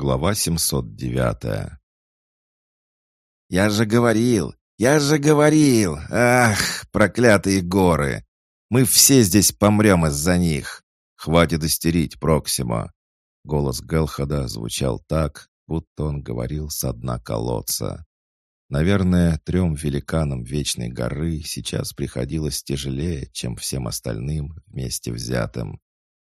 Глава 709 «Я же говорил! Я же говорил! Ах, проклятые горы! Мы все здесь помрем из-за них! Хватит истерить, Проксимо!» Голос Гелхада звучал так, будто он говорил со дна колодца. Наверное, трем великанам Вечной горы сейчас приходилось тяжелее, чем всем остальным вместе взятым.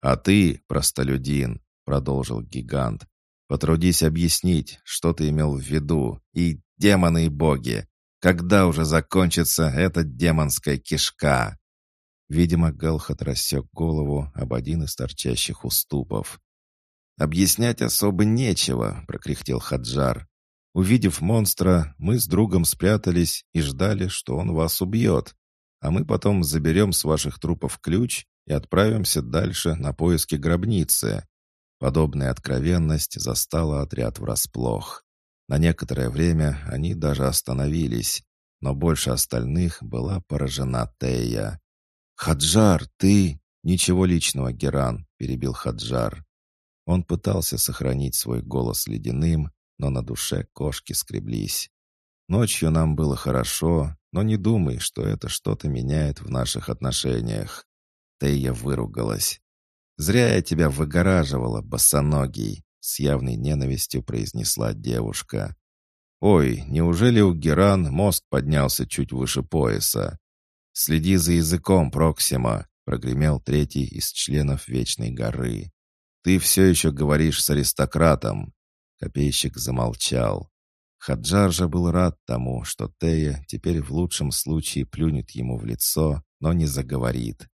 «А ты, простолюдин», — продолжил гигант, — «потрудись объяснить, что ты имел в виду, и демоны и боги, когда уже закончится эта демонская кишка?» Видимо, Галхат рассек голову об один из торчащих уступов. «Объяснять особо нечего», — прокряхтел Хаджар. Увидев монстра, мы с другом спрятались и ждали, что он вас убьет. А мы потом заберем с ваших трупов ключ и отправимся дальше на поиски гробницы. Подобная откровенность застала отряд врасплох. На некоторое время они даже остановились, но больше остальных была поражена Тея. «Хаджар, ты...» «Ничего личного, Геран», — перебил Хаджар. Он пытался сохранить свой голос ледяным, но на душе кошки скреблись. Ночью нам было хорошо, но не думай, что это что-то меняет в наших отношениях. Тея выругалась. «Зря я тебя выгораживала, босоногий», — с явной ненавистью произнесла девушка. «Ой, неужели у Геран мозг поднялся чуть выше пояса?» «Следи за языком, Проксима», — прогремел третий из членов Вечной горы. «Ты все еще говоришь с аристократом. Копейщик замолчал. Хаджар же был рад тому, что Тея теперь в лучшем случае плюнет ему в лицо, но не заговорит.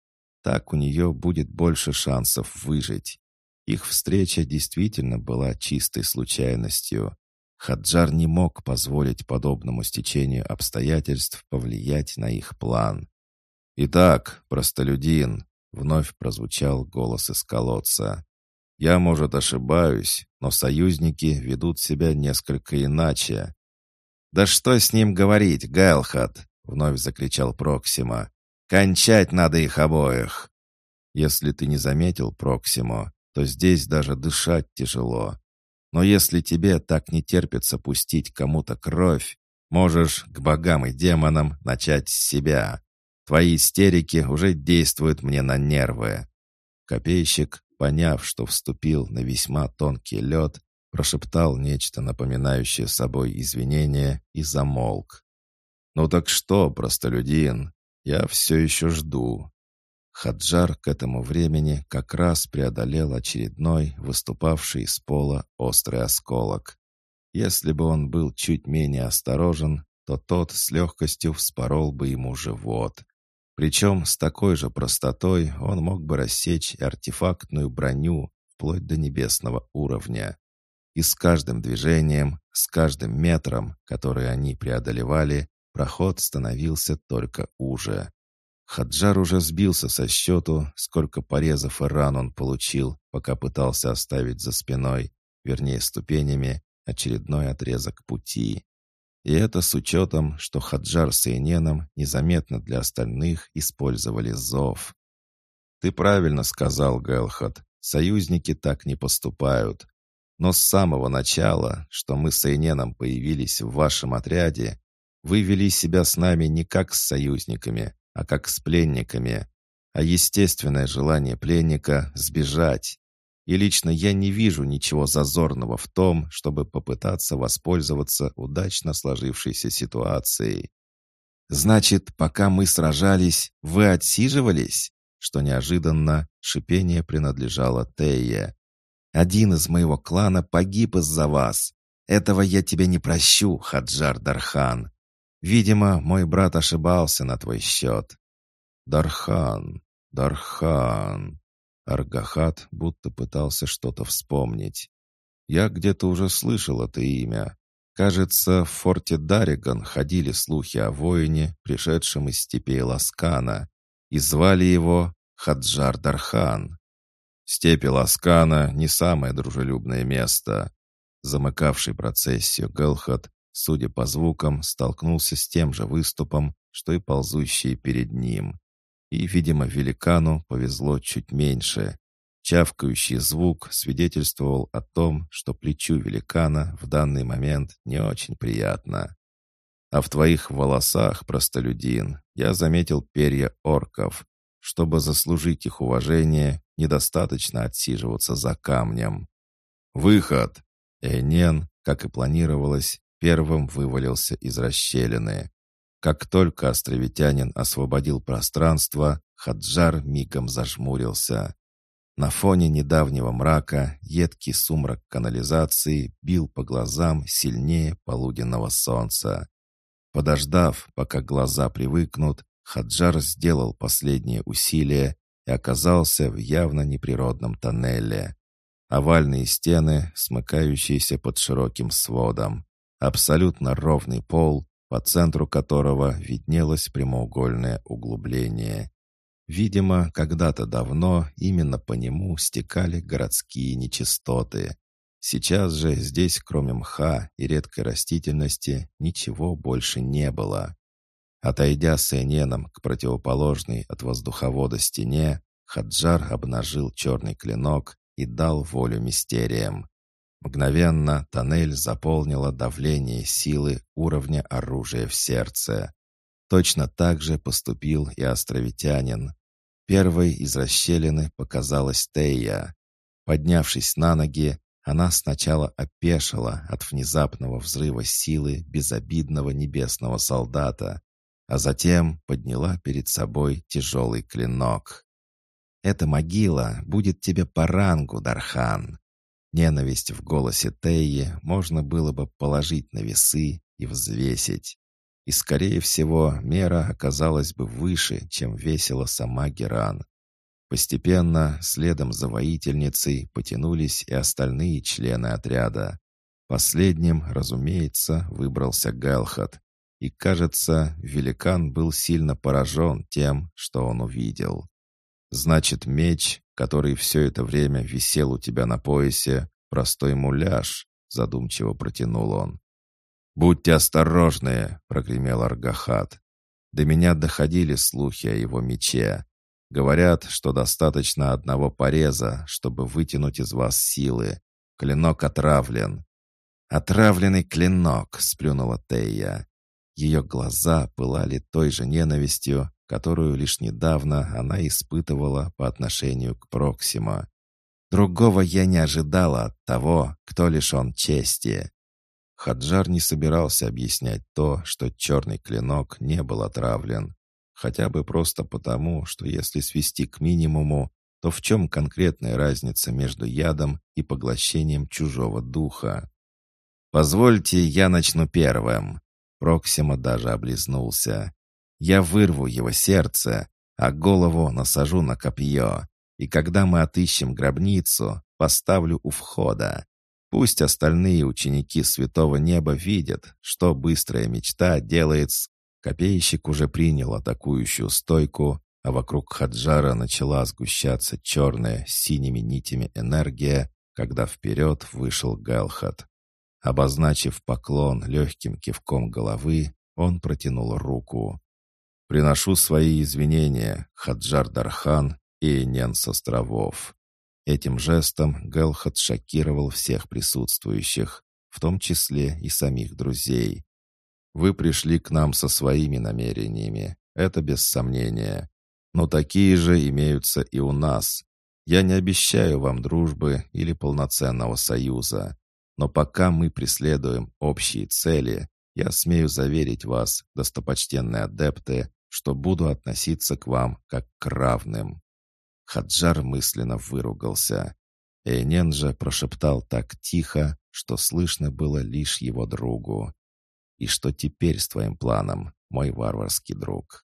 Так у нее будет больше шансов выжить. Их встреча действительно была чистой случайностью. Хаджар не мог позволить подобному стечению обстоятельств повлиять на их план. «Итак, простолюдин», — вновь прозвучал голос из колодца. Я, может, ошибаюсь, но союзники ведут себя несколько иначе. «Да что с ним говорить, Гайлхат?» — вновь закричал Проксима. «Кончать надо их обоих!» Если ты не заметил, Проксимо, то здесь даже дышать тяжело. Но если тебе так не терпится пустить кому-то кровь, можешь к богам и демонам начать с себя. Твои истерики уже действуют мне на нервы. Копейщик, поняв, что вступил на весьма тонкий лед, прошептал нечто напоминающее собой извинение и замолк. «Ну так что, простолюдин, я все еще жду». Хаджар к этому времени как раз преодолел очередной, выступавший из пола, острый осколок. Если бы он был чуть менее осторожен, то тот с легкостью вспорол бы ему живот. Причем с такой же простотой он мог бы рассечь артефактную броню вплоть до небесного уровня. И с каждым движением, с каждым метром, который они преодолевали, проход становился только уже. Хаджар уже сбился со счету, сколько порезов и ран он получил, пока пытался оставить за спиной, вернее ступенями, очередной отрезок пути. И это с учетом, что Хаджар с Иненом незаметно для остальных использовали зов. «Ты правильно сказал, Гелхат. Союзники так не поступают. Но с самого начала, что мы с Эйненом появились в вашем отряде, вы вели себя с нами не как с союзниками, а как с пленниками. А естественное желание пленника — сбежать. И лично я не вижу ничего зазорного в том, чтобы попытаться воспользоваться удачно сложившейся ситуацией. «Значит, пока мы сражались, вы отсиживались?» Что неожиданно, шипение принадлежало Тее. «Один из моего клана погиб из-за вас. Этого я тебе не прощу, Хаджар Дархан. Видимо, мой брат ошибался на твой счет». «Дархан, Дархан...» Аргахат будто пытался что-то вспомнить. «Я где-то уже слышал это имя. Кажется, в форте Дариган ходили слухи о воине, пришедшем из степей Ласкана, и звали его Хаджар Дархан. Степи Ласкана — не самое дружелюбное место. Замыкавший процессию Гелхат, судя по звукам, столкнулся с тем же выступом, что и ползущие перед ним. И, видимо, великану повезло чуть меньше. Чавкающий звук свидетельствовал о том, что плечу великана в данный момент не очень приятно. А в твоих волосах, простолюдин, я заметил перья орков. Чтобы заслужить их уважение, недостаточно отсиживаться за камнем. «Выход!» Энен, как и планировалось, первым вывалился из расщелины. Как только островитянин освободил пространство, Хаджар мигом зажмурился. На фоне недавнего мрака едкий сумрак канализации бил по глазам сильнее полуденного солнца. Подождав, пока глаза привыкнут, Хаджар сделал последнее усилие и оказался в явно неприродном тоннеле. Овальные стены, смыкающиеся под широким сводом. Абсолютно ровный пол, по центру которого виднелось прямоугольное углубление. Видимо, когда-то давно именно по нему стекали городские нечистоты. Сейчас же здесь, кроме мха и редкой растительности, ничего больше не было. Отойдя с Эненом к противоположной от воздуховода стене, Хаджар обнажил черный клинок и дал волю мистериям. Мгновенно тоннель заполнило давление силы уровня оружия в сердце. Точно так же поступил и островитянин. Первой из расщелины показалась Тея. Поднявшись на ноги, она сначала опешила от внезапного взрыва силы безобидного небесного солдата, а затем подняла перед собой тяжелый клинок. «Эта могила будет тебе по рангу, Дархан!» Ненависть в голосе Теи можно было бы положить на весы и взвесить. И, скорее всего, мера оказалась бы выше, чем весила сама Геран. Постепенно, следом за воительницей, потянулись и остальные члены отряда. Последним, разумеется, выбрался Галхат, и, кажется, великан был сильно поражен тем, что он увидел. «Значит, меч, который все это время висел у тебя на поясе, простой муляж», — задумчиво протянул он. «Будьте осторожны», — прогремел Аргахат. До меня доходили слухи о его мече. Говорят, что достаточно одного пореза, чтобы вытянуть из вас силы. Клинок отравлен. «Отравленный клинок», — сплюнула Тея. Ее глаза пылали той же ненавистью, которую лишь недавно она испытывала по отношению к Проксима. Другого я не ожидала от того, кто лишен чести. Хаджар не собирался объяснять то, что черный клинок не был отравлен. Хотя бы просто потому, что если свести к минимуму, то в чем конкретная разница между ядом и поглощением чужого духа? «Позвольте, я начну первым», Проксима даже облизнулся. «Я вырву его сердце, а голову насажу на копье, и когда мы отыщем гробницу, поставлю у входа. Пусть остальные ученики Святого Неба видят, что быстрая мечта делает с... Копейщик уже принял атакующую стойку, а вокруг Хаджара начала сгущаться черная с синими нитями энергия, когда вперед вышел Галхат. Обозначив поклон легким кивком головы, он протянул руку. «Приношу свои извинения, Хаджар Дархан и Нен с островов». Этим жестом Гэлхат шокировал всех присутствующих, в том числе и самих друзей. «Вы пришли к нам со своими намерениями, это без сомнения. Но такие же имеются и у нас. Я не обещаю вам дружбы или полноценного союза. Но пока мы преследуем общие цели, я смею заверить вас, достопочтенные адепты, что буду относиться к вам как к равным». Хаджар мысленно выругался. Эйнен же прошептал так тихо, что слышно было лишь его другу. «И что теперь с твоим планом, мой варварский друг?»